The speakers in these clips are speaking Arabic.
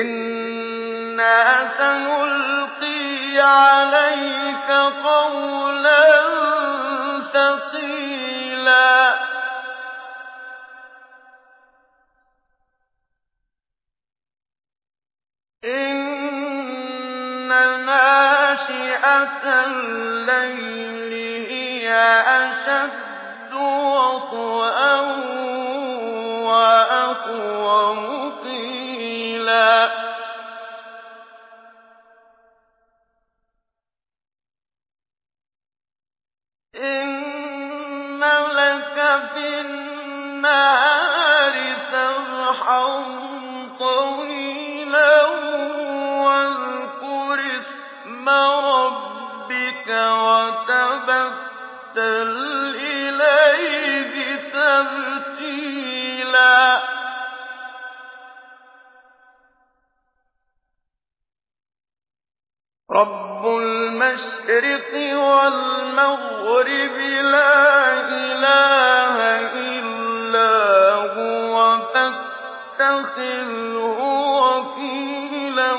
إِنَّا سَنُلْقِي عَلَيْكَ قَوْلًا ثَقِيلًا إِنَّ نَاشِئَةَ اللَّيْلِ هِيَ أَشَدُّ وَطْئًا وَأَقْوَمُ قِيلًا رَبُّ الْمَشْرِقِ وَالْمَغْرِبِ لَا إِلَٰهَ إِلَّا هُوَ فَاتَّخِذْهُ وَكِيلًا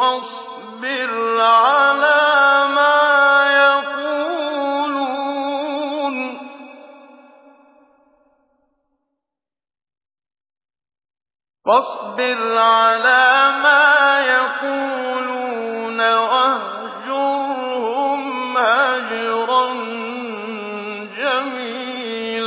وَاصْبِرْ عَلَىٰ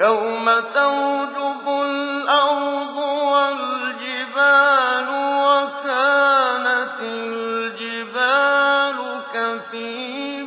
يَوْمَ تَرْجُفُ الْأَرْضُ وَالْجِبَالُ وَكَانَتِ الْجِبَالُ كَثِيبًا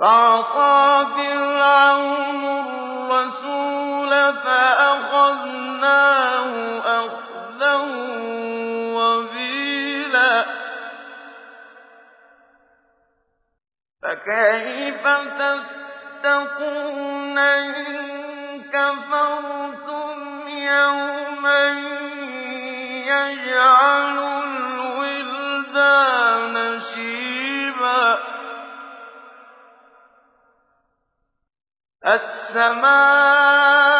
فَعَصَىٰ فِرْعَوْنُ الرَّسُولَ فَأَخَذْنَاهُ أَخْذًا وَبِيلًا. فَكَيْفَ تَتَّقُونَ إِن كَفَرْتُمْ يَوْمًا يَجْعَلُ السَّمَاءُ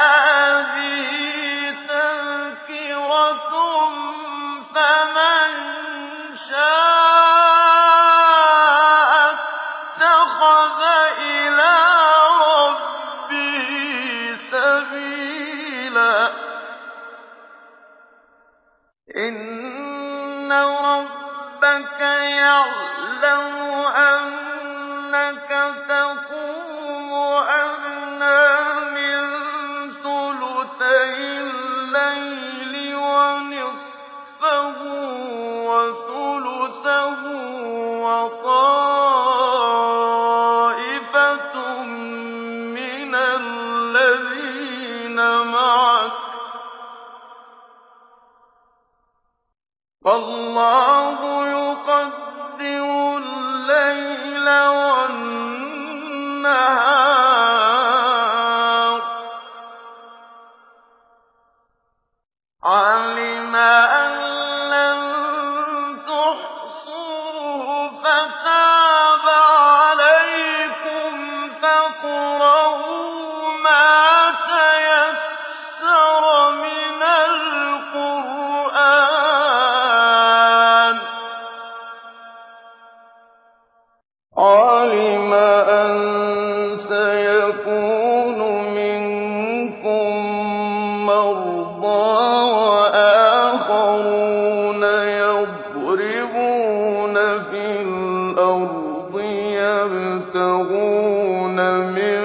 أَنَّكَ وَآخَرُونَ يَضْرِبُونَ فِي الْأَرْضِ مِن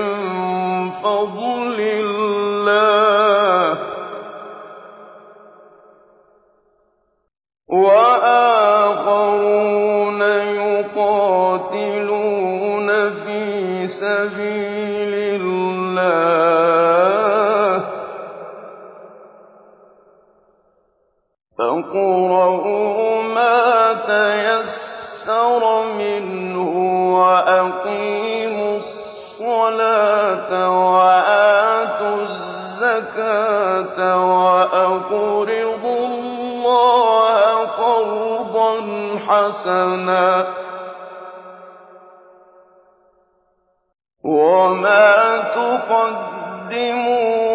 فَضْلِ اللَّهِ ۙ وَآخَرُونَ يُقَاتِلُونَ فِي سَبِيلِ فَاقْرَءُوا مَا تَيَسَّرَ مِنْهُ وَأَقِيمُوا الصَّلَاةَ وَآتُوا الزَّكَاةَ وَأَقْرِضُوا اللَّهَ قَرْضًا حَسَنًا ۚ وَمَا تُقَدِّمُوا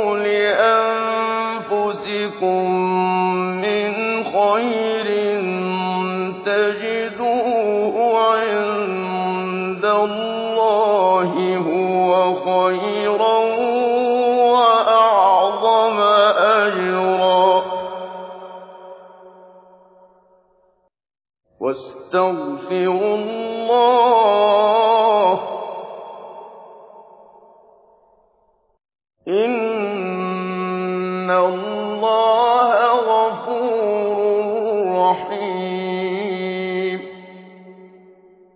تَجِدُوهُ عِندَ اللَّهِ هُوَ خَيْرًا وَأَعْظَمَ أَجْرًا ۚ. وَاسْتَغْفِرُوا اللَّهَ ۖ